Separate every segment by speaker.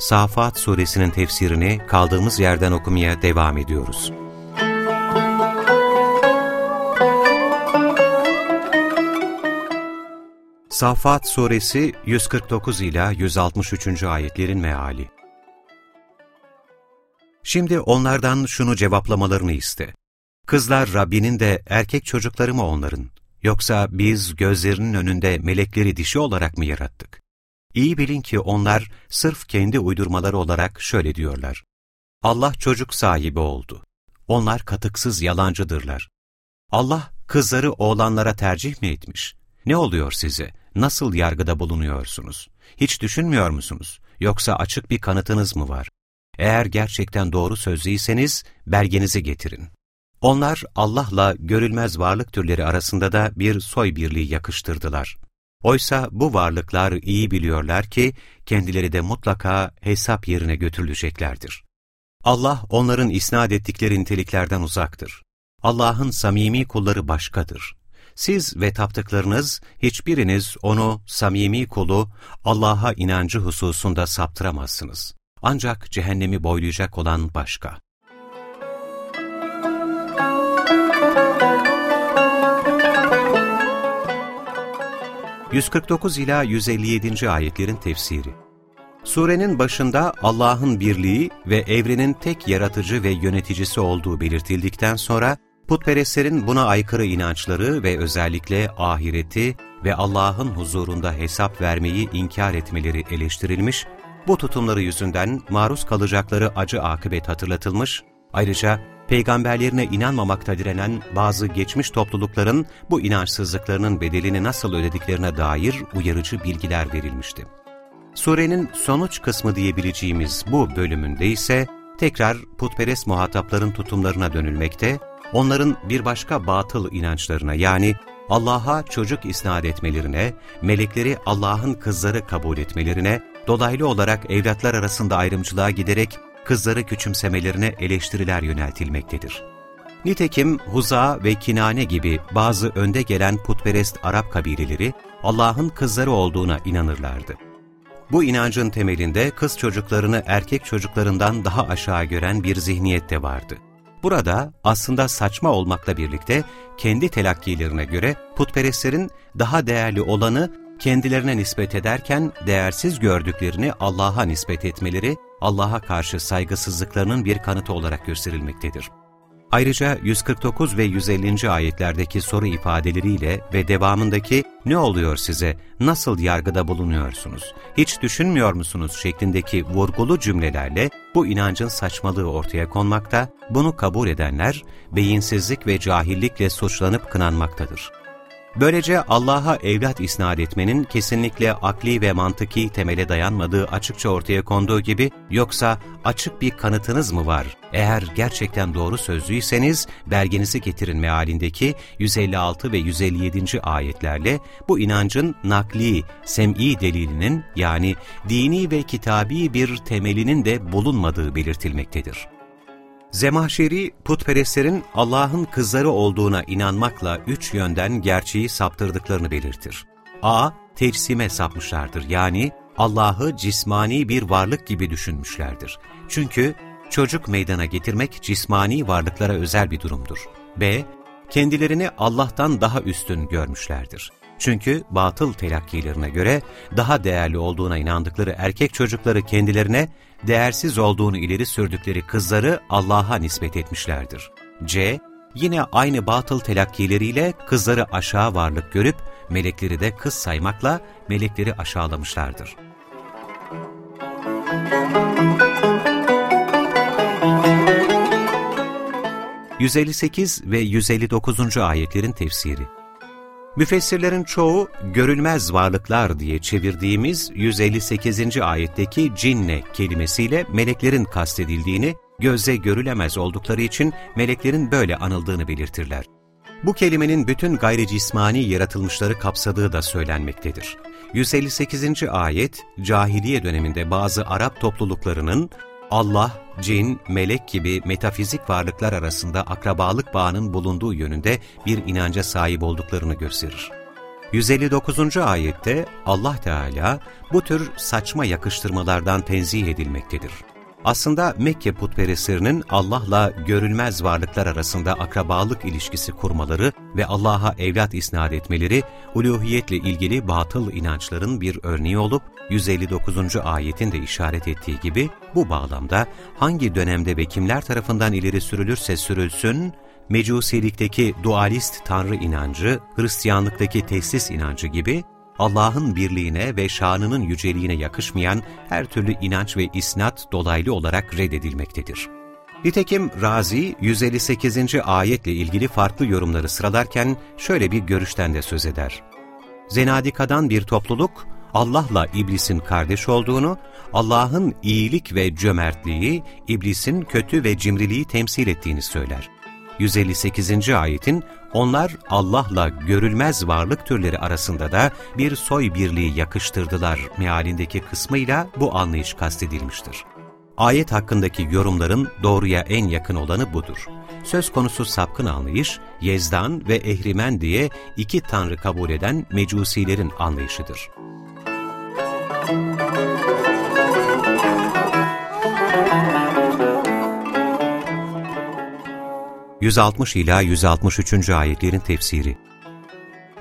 Speaker 1: Safat suresinin tefsirini kaldığımız yerden okumaya devam ediyoruz. Safat suresi 149 ila 163. ayetlerin meali. Şimdi onlardan şunu cevaplamalarını iste. Kızlar Rabbinin de erkek çocukları mı onların? Yoksa biz gözlerinin önünde melekleri dişi olarak mı yarattık? İyi bilin ki onlar sırf kendi uydurmaları olarak şöyle diyorlar. Allah çocuk sahibi oldu. Onlar katıksız yalancıdırlar. Allah kızları oğlanlara tercih mi etmiş? Ne oluyor size? Nasıl yargıda bulunuyorsunuz? Hiç düşünmüyor musunuz? Yoksa açık bir kanıtınız mı var? Eğer gerçekten doğru sözlüyseniz belgenizi getirin. Onlar Allah'la görülmez varlık türleri arasında da bir soy birliği yakıştırdılar. Oysa bu varlıklar iyi biliyorlar ki kendileri de mutlaka hesap yerine götürüleceklerdir. Allah onların isnat ettikleri niteliklerden uzaktır. Allah'ın samimi kulları başkadır. Siz ve taptıklarınız hiçbiriniz onu samimi kulu Allah'a inancı hususunda saptıramazsınız. Ancak cehennemi boylayacak olan başka. 149 ila 157. ayetlerin tefsiri. Surenin başında Allah'ın birliği ve evrenin tek yaratıcı ve yöneticisi olduğu belirtildikten sonra putperestlerin buna aykırı inançları ve özellikle ahireti ve Allah'ın huzurunda hesap vermeyi inkar etmeleri eleştirilmiş, bu tutumları yüzünden maruz kalacakları acı akıbet hatırlatılmış, ayrıca peygamberlerine inanmamakta direnen bazı geçmiş toplulukların bu inançsızlıklarının bedelini nasıl ödediklerine dair uyarıcı bilgiler verilmişti. Surenin sonuç kısmı diyebileceğimiz bu bölümünde ise tekrar putperest muhatapların tutumlarına dönülmekte, onların bir başka batıl inançlarına yani Allah'a çocuk isnat etmelerine, melekleri Allah'ın kızları kabul etmelerine, dolaylı olarak evlatlar arasında ayrımcılığa giderek kızları küçümsemelerine eleştiriler yöneltilmektedir. Nitekim Huza ve Kinane gibi bazı önde gelen putperest Arap kabileleri Allah'ın kızları olduğuna inanırlardı. Bu inancın temelinde kız çocuklarını erkek çocuklarından daha aşağı gören bir zihniyet de vardı. Burada aslında saçma olmakla birlikte kendi telakkilerine göre putperestlerin daha değerli olanı kendilerine nispet ederken değersiz gördüklerini Allah'a nispet etmeleri Allah'a karşı saygısızlıklarının bir kanıtı olarak gösterilmektedir. Ayrıca 149 ve 150. ayetlerdeki soru ifadeleriyle ve devamındaki ne oluyor size, nasıl yargıda bulunuyorsunuz, hiç düşünmüyor musunuz şeklindeki vurgulu cümlelerle bu inancın saçmalığı ortaya konmakta, bunu kabul edenler beyinsizlik ve cahillikle suçlanıp kınanmaktadır. Böylece Allah'a evlat isnat etmenin kesinlikle akli ve mantıki temele dayanmadığı açıkça ortaya konduğu gibi, yoksa açık bir kanıtınız mı var? Eğer gerçekten doğru sözlüyseniz belgenizi getirin mealindeki 156 ve 157. ayetlerle bu inancın nakli, sem'i delilinin yani dini ve kitabi bir temelinin de bulunmadığı belirtilmektedir. Zemahşeri, putperestlerin Allah'ın kızları olduğuna inanmakla üç yönden gerçeği saptırdıklarını belirtir. A. Tecsime sapmışlardır yani Allah'ı cismani bir varlık gibi düşünmüşlerdir. Çünkü çocuk meydana getirmek cismani varlıklara özel bir durumdur. B. Kendilerini Allah'tan daha üstün görmüşlerdir. Çünkü batıl telakkilerine göre daha değerli olduğuna inandıkları erkek çocukları kendilerine değersiz olduğunu ileri sürdükleri kızları Allah'a nispet etmişlerdir. C. Yine aynı batıl telakkileriyle kızları aşağı varlık görüp melekleri de kız saymakla melekleri aşağılamışlardır. ...158 ve 159. ayetlerin tefsiri Müfessirlerin çoğu görülmez varlıklar diye çevirdiğimiz 158. ayetteki cinne kelimesiyle meleklerin kastedildiğini, gözle görülemez oldukları için meleklerin böyle anıldığını belirtirler. Bu kelimenin bütün gayri cismani yaratılmışları kapsadığı da söylenmektedir. 158. ayet, cahiliye döneminde bazı Arap topluluklarının Allah, cin, melek gibi metafizik varlıklar arasında akrabalık bağının bulunduğu yönünde bir inanca sahip olduklarını gösterir. 159. ayette Allah Teala bu tür saçma yakıştırmalardan tenzih edilmektedir. Aslında Mekke putperestlerinin Allah'la görülmez varlıklar arasında akrabalık ilişkisi kurmaları ve Allah'a evlat isnat etmeleri, uluhiyetle ilgili batıl inançların bir örneği olup, 159. ayetin de işaret ettiği gibi, bu bağlamda hangi dönemde ve kimler tarafından ileri sürülürse sürülsün, Mecusilikteki dualist tanrı inancı, Hristiyanlıktaki tesis inancı gibi Allah'ın birliğine ve şanının yüceliğine yakışmayan her türlü inanç ve isnat dolaylı olarak reddedilmektedir. Nitekim Razi 158. ayetle ilgili farklı yorumları sıralarken şöyle bir görüşten de söz eder. Zenadikadan bir topluluk, Allah'la iblisin kardeş olduğunu, Allah'ın iyilik ve cömertliği, iblisin kötü ve cimriliği temsil ettiğini söyler. 158. ayetin onlar Allah'la görülmez varlık türleri arasında da bir soy birliği yakıştırdılar mealindeki kısmıyla bu anlayış kastedilmiştir. Ayet hakkındaki yorumların doğruya en yakın olanı budur. Söz konusu sapkın anlayış, Yezdan ve Ehrimen diye iki tanrı kabul eden mecusilerin anlayışıdır. Müzik 160 ila 163. ayetlerin tefsiri.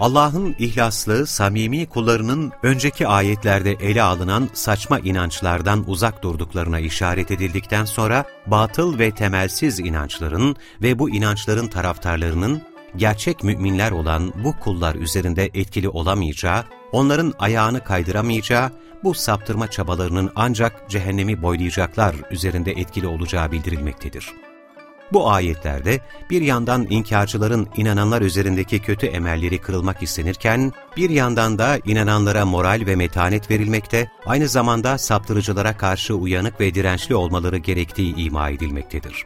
Speaker 1: Allah'ın ihlaslı, samimi kullarının önceki ayetlerde ele alınan saçma inançlardan uzak durduklarına işaret edildikten sonra batıl ve temelsiz inançların ve bu inançların taraftarlarının gerçek müminler olan bu kullar üzerinde etkili olamayacağı, onların ayağını kaydıramayacağı, bu saptırma çabalarının ancak cehennemi boylayacaklar üzerinde etkili olacağı bildirilmektedir. Bu ayetlerde bir yandan inkarcıların inananlar üzerindeki kötü emelleri kırılmak istenirken, bir yandan da inananlara moral ve metanet verilmekte, aynı zamanda saptırıcılara karşı uyanık ve dirençli olmaları gerektiği ima edilmektedir.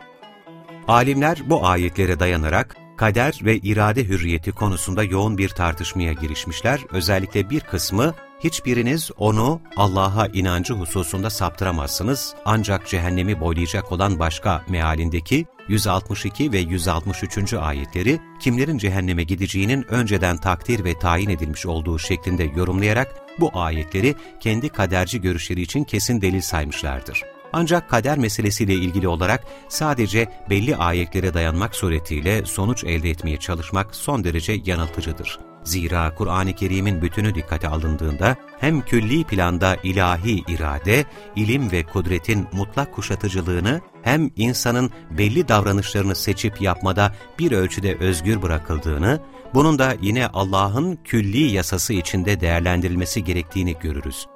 Speaker 1: Alimler bu ayetlere dayanarak, kader ve irade hürriyeti konusunda yoğun bir tartışmaya girişmişler, özellikle bir kısmı, hiçbiriniz onu Allah'a inancı hususunda saptıramazsınız, ancak cehennemi boylayacak olan başka mealindeki 162 ve 163. ayetleri kimlerin cehenneme gideceğinin önceden takdir ve tayin edilmiş olduğu şeklinde yorumlayarak bu ayetleri kendi kaderci görüşleri için kesin delil saymışlardır. Ancak kader meselesiyle ilgili olarak sadece belli ayetlere dayanmak suretiyle sonuç elde etmeye çalışmak son derece yanıltıcıdır. Zira Kur'an-ı Kerim'in bütünü dikkate alındığında hem külli planda ilahi irade, ilim ve kudretin mutlak kuşatıcılığını hem insanın belli davranışlarını seçip yapmada bir ölçüde özgür bırakıldığını, bunun da yine Allah'ın külli yasası içinde değerlendirilmesi gerektiğini görürüz.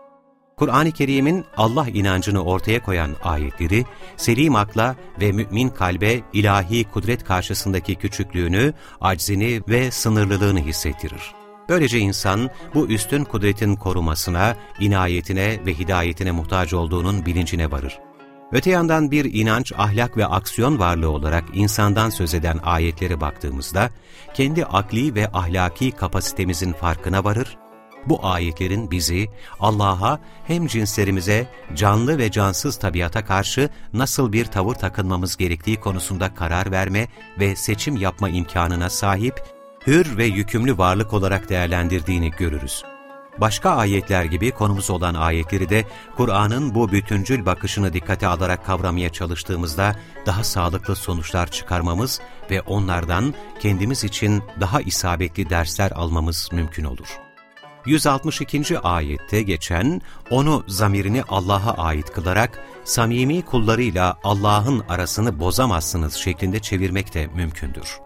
Speaker 1: Kur'an-ı Kerim'in Allah inancını ortaya koyan ayetleri, selim akla ve mümin kalbe ilahi kudret karşısındaki küçüklüğünü, aczini ve sınırlılığını hissettirir. Böylece insan bu üstün kudretin korumasına, inayetine ve hidayetine muhtaç olduğunun bilincine varır. Öte yandan bir inanç, ahlak ve aksiyon varlığı olarak insandan söz eden ayetlere baktığımızda, kendi akli ve ahlaki kapasitemizin farkına varır bu ayetlerin bizi Allah'a hem cinslerimize, canlı ve cansız tabiata karşı nasıl bir tavır takınmamız gerektiği konusunda karar verme ve seçim yapma imkanına sahip, hür ve yükümlü varlık olarak değerlendirdiğini görürüz. Başka ayetler gibi konumuz olan ayetleri de Kur'an'ın bu bütüncül bakışını dikkate alarak kavramaya çalıştığımızda daha sağlıklı sonuçlar çıkarmamız ve onlardan kendimiz için daha isabetli dersler almamız mümkün olur. 162. ayette geçen, onu zamirini Allah'a ait kılarak, samimi kullarıyla Allah'ın arasını bozamazsınız şeklinde çevirmek de mümkündür.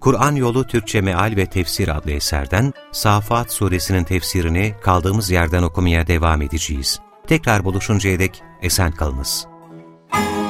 Speaker 1: Kur'an Yolu Türkçe Meal ve Tefsir adlı eserden Safat suresinin tefsirini kaldığımız yerden okumaya devam edeceğiz. Tekrar buluşuncaya dek esen kalınız. Müzik